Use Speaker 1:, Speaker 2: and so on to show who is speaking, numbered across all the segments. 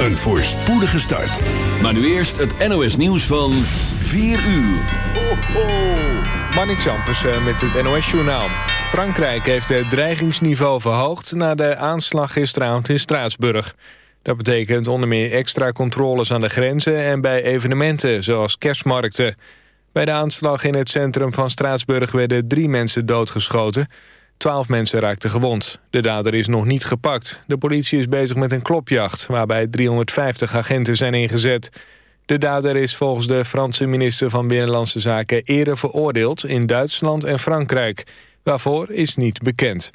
Speaker 1: Een voorspoedige start.
Speaker 2: Maar nu eerst het NOS nieuws van 4 uur.
Speaker 3: Ho, ho. Eh, met het NOS-journaal. Frankrijk heeft het dreigingsniveau verhoogd... na de aanslag gisteravond in Straatsburg. Dat betekent onder meer extra controles aan de grenzen... en bij evenementen, zoals kerstmarkten. Bij de aanslag in het centrum van Straatsburg... werden drie mensen doodgeschoten... Twaalf mensen raakten gewond. De dader is nog niet gepakt. De politie is bezig met een klopjacht... waarbij 350 agenten zijn ingezet. De dader is volgens de Franse minister van Binnenlandse Zaken... eerder veroordeeld in Duitsland en Frankrijk. Waarvoor is niet bekend.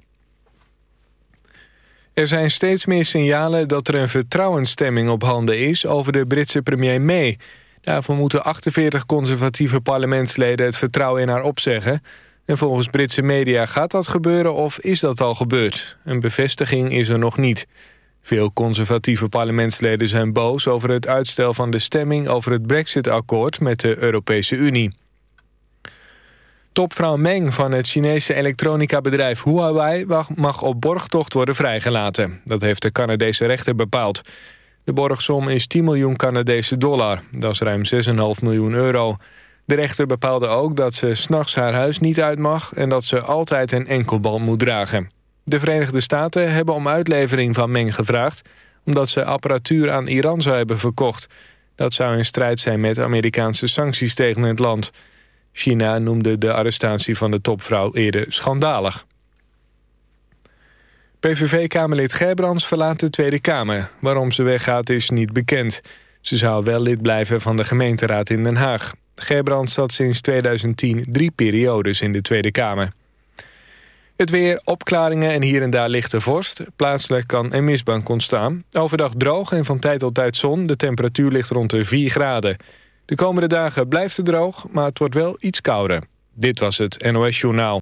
Speaker 3: Er zijn steeds meer signalen dat er een vertrouwensstemming op handen is... over de Britse premier May. Daarvoor moeten 48 conservatieve parlementsleden het vertrouwen in haar opzeggen... En volgens Britse media gaat dat gebeuren of is dat al gebeurd? Een bevestiging is er nog niet. Veel conservatieve parlementsleden zijn boos over het uitstel van de stemming over het Brexit-akkoord met de Europese Unie. Topvrouw Meng van het Chinese elektronica-bedrijf Huawei mag op borgtocht worden vrijgelaten. Dat heeft de Canadese rechter bepaald. De borgsom is 10 miljoen Canadese dollar. Dat is ruim 6,5 miljoen euro. De rechter bepaalde ook dat ze s'nachts haar huis niet uit mag... en dat ze altijd een enkelband moet dragen. De Verenigde Staten hebben om uitlevering van Meng gevraagd... omdat ze apparatuur aan Iran zou hebben verkocht. Dat zou in strijd zijn met Amerikaanse sancties tegen het land. China noemde de arrestatie van de topvrouw eerder schandalig. PVV-kamerlid Gerbrands verlaat de Tweede Kamer. Waarom ze weggaat is niet bekend. Ze zou wel lid blijven van de gemeenteraad in Den Haag. Gerbrand zat sinds 2010 drie periodes in de Tweede Kamer. Het weer, opklaringen en hier en daar lichte vorst. Plaatselijk kan een mistbank ontstaan. Overdag droog en van tijd tot tijd zon. De temperatuur ligt rond de 4 graden. De komende dagen blijft het droog, maar het wordt wel iets kouder. Dit was het NOS Journaal.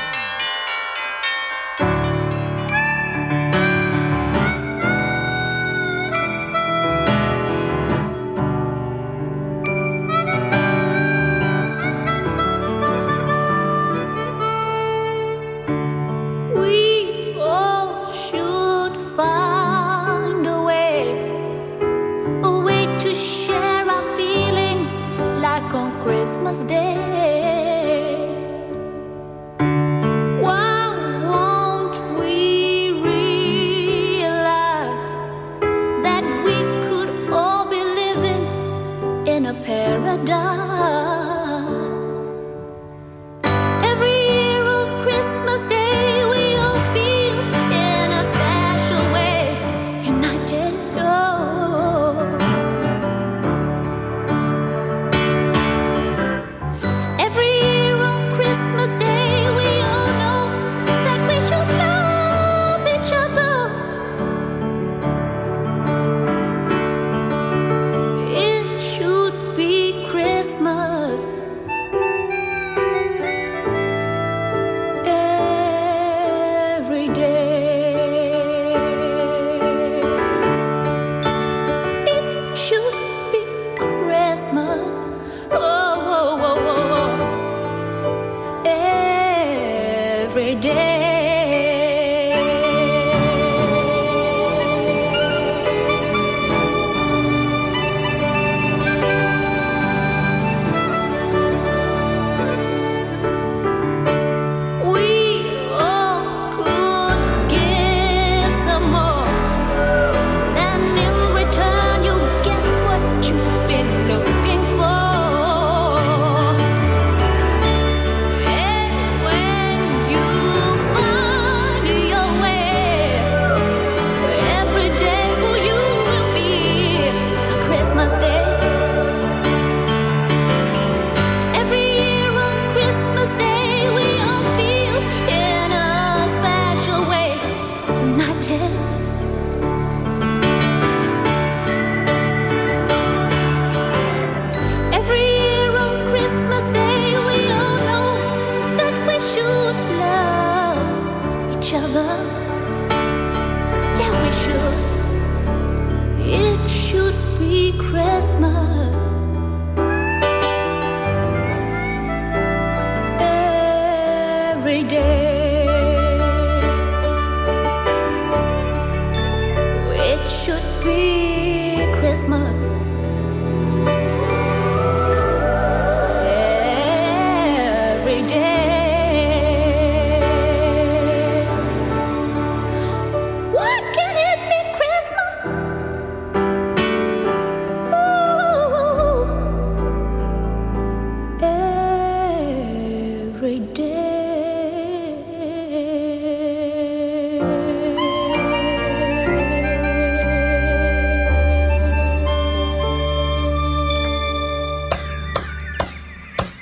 Speaker 2: every day.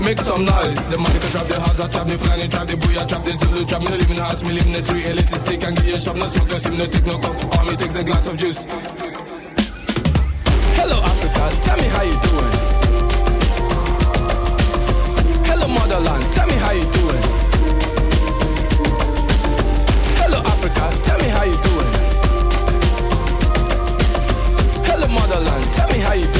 Speaker 4: Make some noise. The money can trap the house, I trap the flying, trap the booyah, trap the Zulu, trap me, the house, me live in the street, elitist stick and get your shop, no smoke, no steam, no take no. All me takes a glass of juice. Hello Africa, tell me how you doing. Hello motherland, tell me how you doing. Hello Africa, tell me how you doing. Hello motherland, tell me how you doing.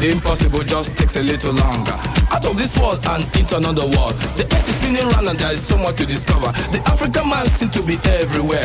Speaker 4: The impossible just takes a little longer. Out of this world and into another world. The earth is spinning round and there is so much to discover. The African man seems to be everywhere.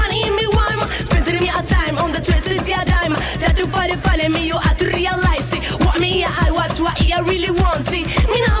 Speaker 5: Find me, you have to realize it. What me, I watch, what I really want it. Me not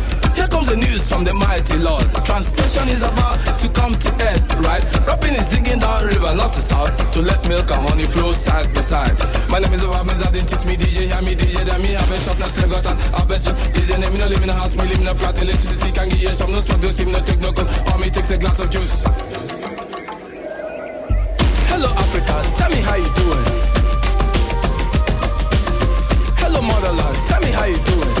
Speaker 4: Here comes the news from the mighty Lord. Translation is about to come to end, right? Rapping is digging down river, not to south, to let milk and honey flow side by side. My name is Obama, I didn't teach me DJ, hear me DJ, then me have a shop, now slug got and have a shop. DJ name, me no live in a house, me live in a flat, electricity can give you some, no smoke, no steam, no take no cold, all me takes a glass of juice. Hello Africa, tell me how you doing. Hello motherland, tell me how you doing.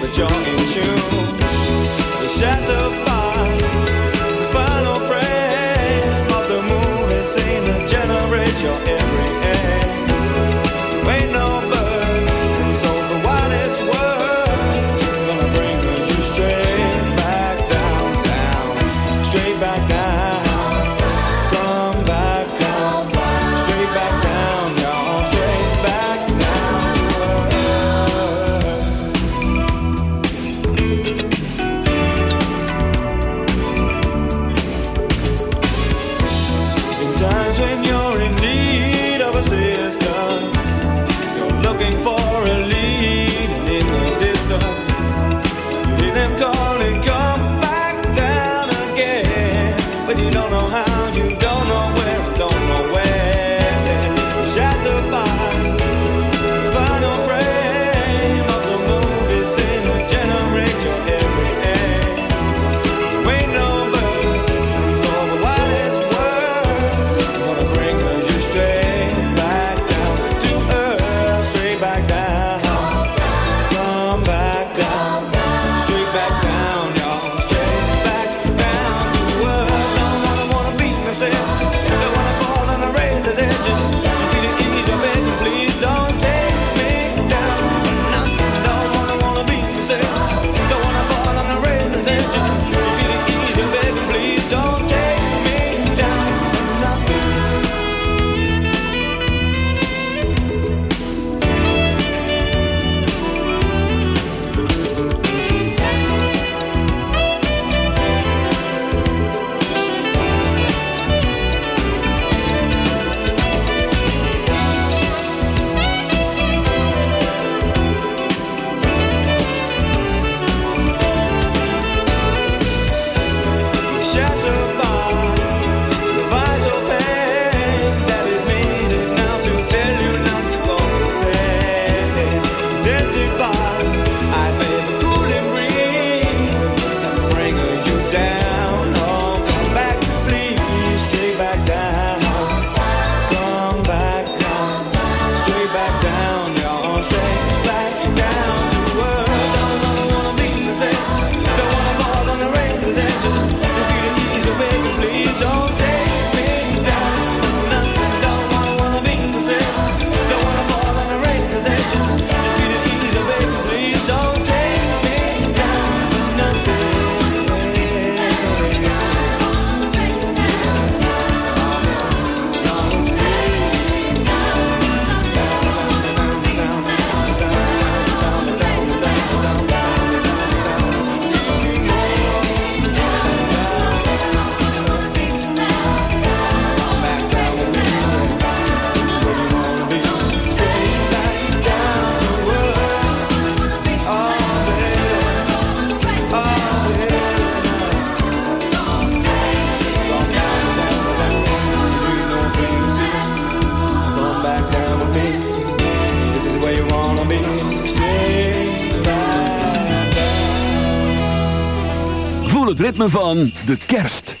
Speaker 6: But you're in tune.
Speaker 1: Ritme van de kerst.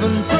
Speaker 7: Your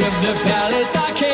Speaker 8: of the palace. I came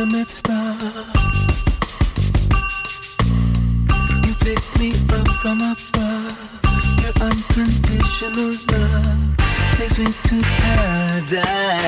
Speaker 9: ultimate star. You pick me up from above. Your unconditional love takes me to paradise.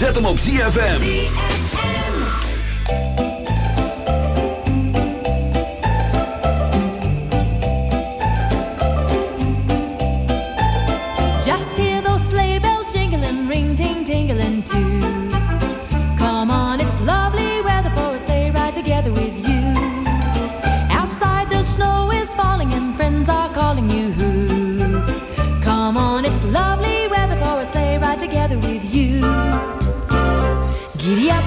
Speaker 2: Zet hem op ZFM.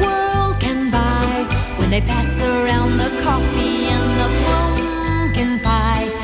Speaker 10: world can buy when they pass around the coffee and the pumpkin pie.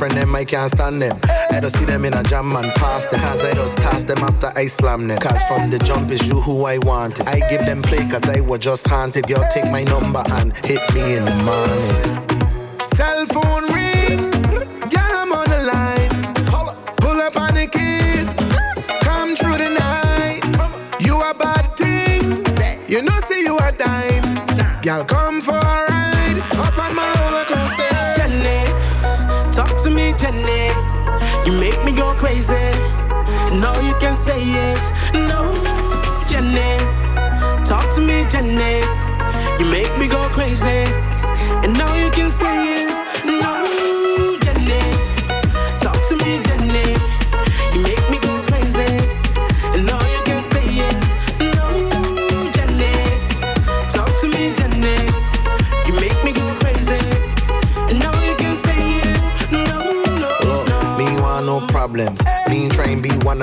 Speaker 10: Your
Speaker 9: them, I can't stand them. I don't see them in a jam and pass them. Cause I just toss them after I slam them. Cause from the jump is you who I wanted. I give them play cause I was just haunted. Girl, take my number and hit me in the morning.
Speaker 11: Cell phone ring,
Speaker 12: Jenny. You make me go crazy.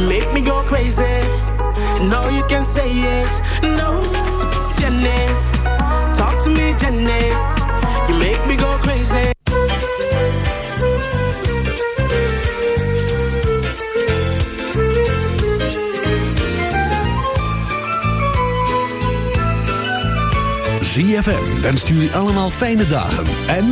Speaker 12: You make me go crazy. No, you can say yes. No, Jenny, talk to me, Jenny. You make me go crazy.
Speaker 1: ZFM wenst jullie allemaal fijne dagen en...